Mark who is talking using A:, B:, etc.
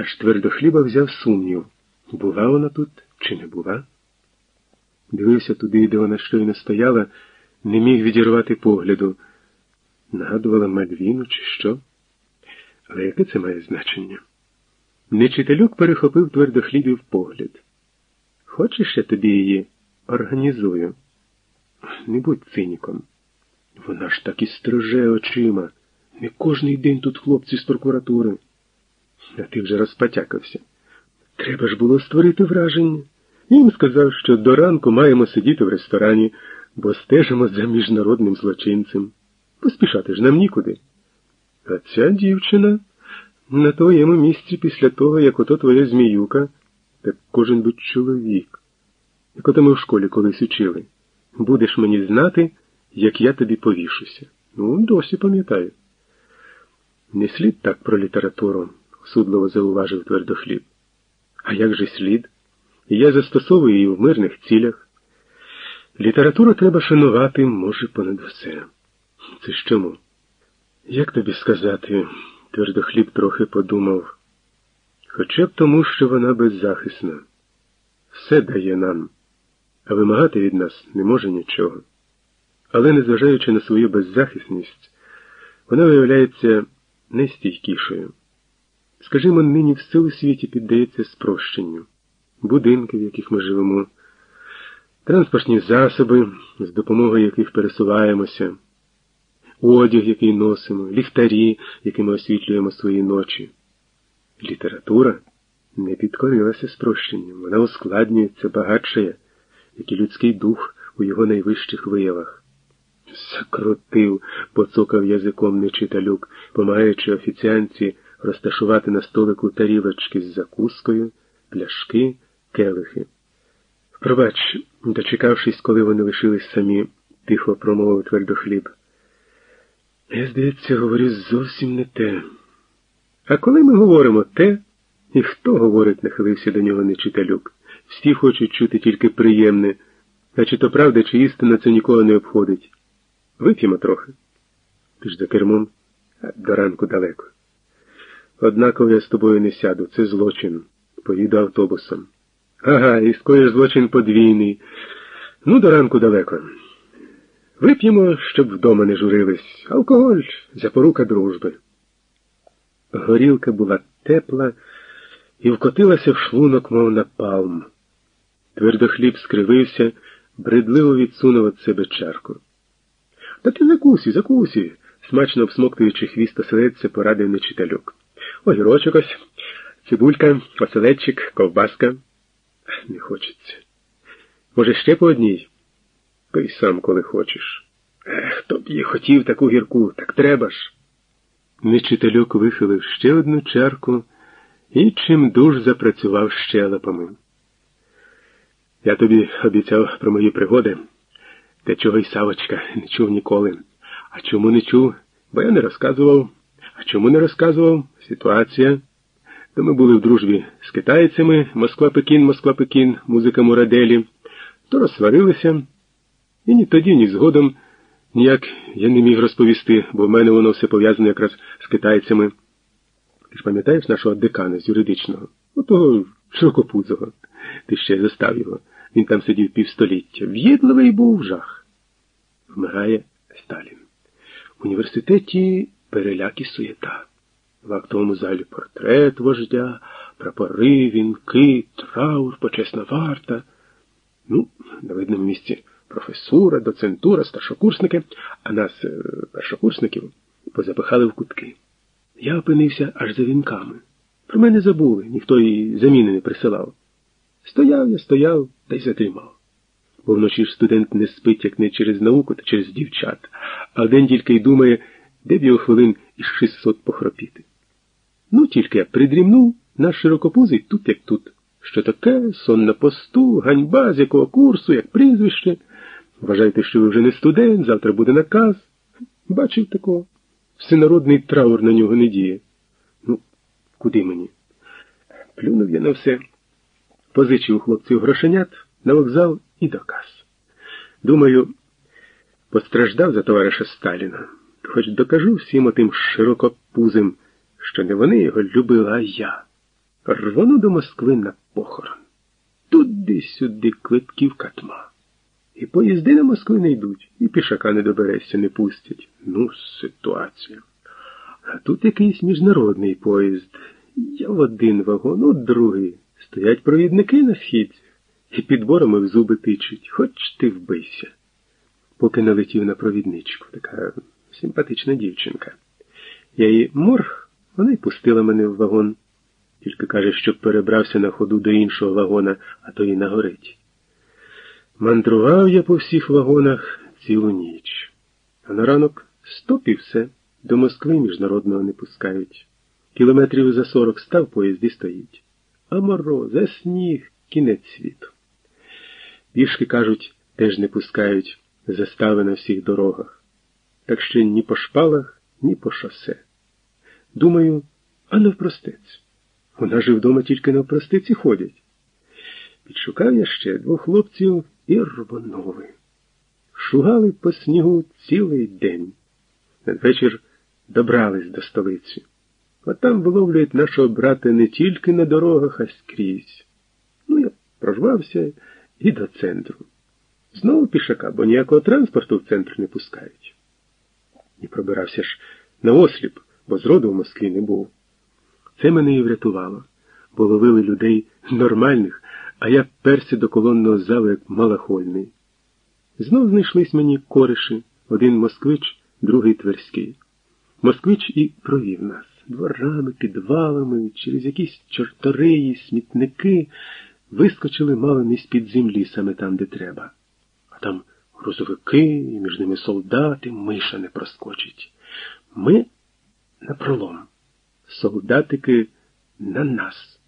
A: Аж твердохліба взяв сумнів, була вона тут чи не була. Дивився туди, де вона щойно стояла, не міг відірвати погляду. Нагадувала Мальвіну, чи що? Але яке це має значення? Нечителюк перехопив твердохлібів погляд. Хочеш, я тобі її організую? Не будь циніком. Вона ж так і стриже очима. Не кожний день тут хлопці з прокуратури. А ти вже розпотякався. Треба ж було створити враження. Він сказав, що до ранку маємо сидіти в ресторані, бо стежимо за міжнародним злочинцем. Поспішати ж нам нікуди. А ця дівчина на твоєму місці після того, як ото твоя зміюка, так кожен будь чоловік. Як ото ми в школі колись учили. Будеш мені знати, як я тобі повішуся. Ну, досі пам'ятаю. Не слід так про літературу, судливо зауважив твердохліб. А як же слід? Я застосовую її в мирних цілях. Літературу треба шанувати, може, понад все. Це ж чому? Як тобі сказати, твердохліб трохи подумав, хоча б тому, що вона беззахисна. Все дає нам, а вимагати від нас не може нічого. Але, незважаючи на свою беззахисність, вона виявляється найстійкішою. Скажімо, нині все у світі піддається спрощенню, будинки, в яких ми живемо, транспортні засоби, з допомогою яких пересуваємося, одяг, який носимо, ліхтарі, якими освітлюємо свої ночі. Література не підкорилася спрощенням, вона ускладнюється, багатшає, як і людський дух у його найвищих виявах. Закрутив, поцокав язиком нечиталюк, помагаючи офіціанці розташувати на столику тарілочки з закускою, пляшки, келихи. Пробач, дочекавшись, коли вони лишились самі, тихо промовив твердохліб. Я, здається, говорю зовсім не те. А коли ми говоримо те, і хто говорить, нахилився до нього нечиталюк. Всі хочуть чути тільки приємне, а чи то правда, чи істина це нікого не обходить. Вип'ємо трохи. Ти ж за кермом, а до ранку далеко. Однаково я з тобою не сяду, це злочин. Поїду автобусом. Ага, і скоїш злочин подвійний. Ну, до ранку далеко. Вип'ємо, щоб вдома не журились. Алкоголь запорука дружби. Горілка була тепла і вкотилася в шлунок, мов напалм. Твердохліб скривився, бредливо відсунув від себе чарку. Та ти закусі, закусі, смачно обсмоктуючи хвіст оселедця, порадив нечиталюк. Огірочок ось, цибулька, оселедчик, ковбаска. Не хочеться. Може, ще по одній? Пий сам, коли хочеш. Ех, хто б її хотів таку гірку, так треба ж. Нечиталюк вихилив ще одну чарку і чим дуж запрацював щелепами. Я тобі обіцяв про мої пригоди, та чого й Савочка не чув ніколи. А чому не чув? Бо я не розказував. А чому не розказував? Ситуація. То ми були в дружбі з китайцями, Москва-Пекін, Москва-Пекін, музика Мураделі, то розсварилися. І ні тоді, ні згодом ніяк я не міг розповісти, бо в мене воно все пов'язане якраз з китайцями. Ти ж пам'ятаєш нашого декана з юридичного? Отого широкопузого. Ти ще застав його. Він там сидів півстоліття. В'єдливий був жах. Вмирає Сталін. В університеті переляк і суєта. В актовому залі портрет вождя, прапори, вінки, траур, почесна варта. Ну, на видному місці професура, доцентура, старшокурсники, а нас, е, першокурсників, позапихали в кутки. Я опинився аж за вінками. Про мене забули, ніхто і заміни не присилав. Стояв я, стояв та й затримав. Бо вночі ж студент не спить, як не через науку, та через дівчат, а день тільки й думає, де його хвилин із 600 похропіти. Ну, тільки я придрімнув, наш широкопузий тут, як тут. Що таке, сон на посту, ганьба, з якого курсу, як прізвище. Вважайте, що ви вже не студент, завтра буде наказ. Бачив такого. Всенародний траур на нього не діє. Ну, куди мені? Плюнув я на все. Позичив хлопців грошенят на вокзал і доказ. Думаю, постраждав за товариша Сталіна, хоч докажу всім отим широкопузим, що не вони його любили, а я. рвону до Москви на похорон. Туди-сюди квитків катма. І поїзди на Москви не йдуть, і пішака не доберешся, не пустять. Ну, ситуація. А тут якийсь міжнародний поїзд. Я в один вагон, у другий. Стоять провідники на східцях і підборами в зуби тичуть, хоч ти вбийся. Поки налетів на провідничку, така симпатична дівчинка. Я її морг, вона й пустила мене в вагон. Тільки каже, щоб перебрався на ходу до іншого вагона, а то й нагорить. Мандрував я по всіх вагонах цілу ніч. А на ранок стоп і. До Москви міжнародного не пускають. Кілометрів за сорок став поїзд і стоїть. А мороз, а сніг, кінець світу. Пішки, кажуть, теж не пускають застави на всіх дорогах. Так ще ні по шпалах, ні по шосе. Думаю, а навпростець. Вона ж вдома тільки навпростиці ходять. Підшукав я ще двох хлопців і рвонови. Шугали по снігу цілий день. Надвечір добрались до столиці. А там виловлюють нашого брата не тільки на дорогах, а скрізь. Ну, я прорвався і до центру. Знову пішака, бо ніякого транспорту в центр не пускають. І пробирався ж на осліп, бо зроду в Москві не був. Це мене і врятувало, бо ловили людей нормальних, а я перся до колонного залу як малахольний. Знов знайшлись мені кориші, один москвич, другий тверський. Москвич і провів нас дворами, підвалами, через якісь чорториї, смітники вискочили мало не з-під землі саме там, де треба. А там грузовики, і між ними солдати, миша не проскочить. Ми на пролом. Солдатики на нас.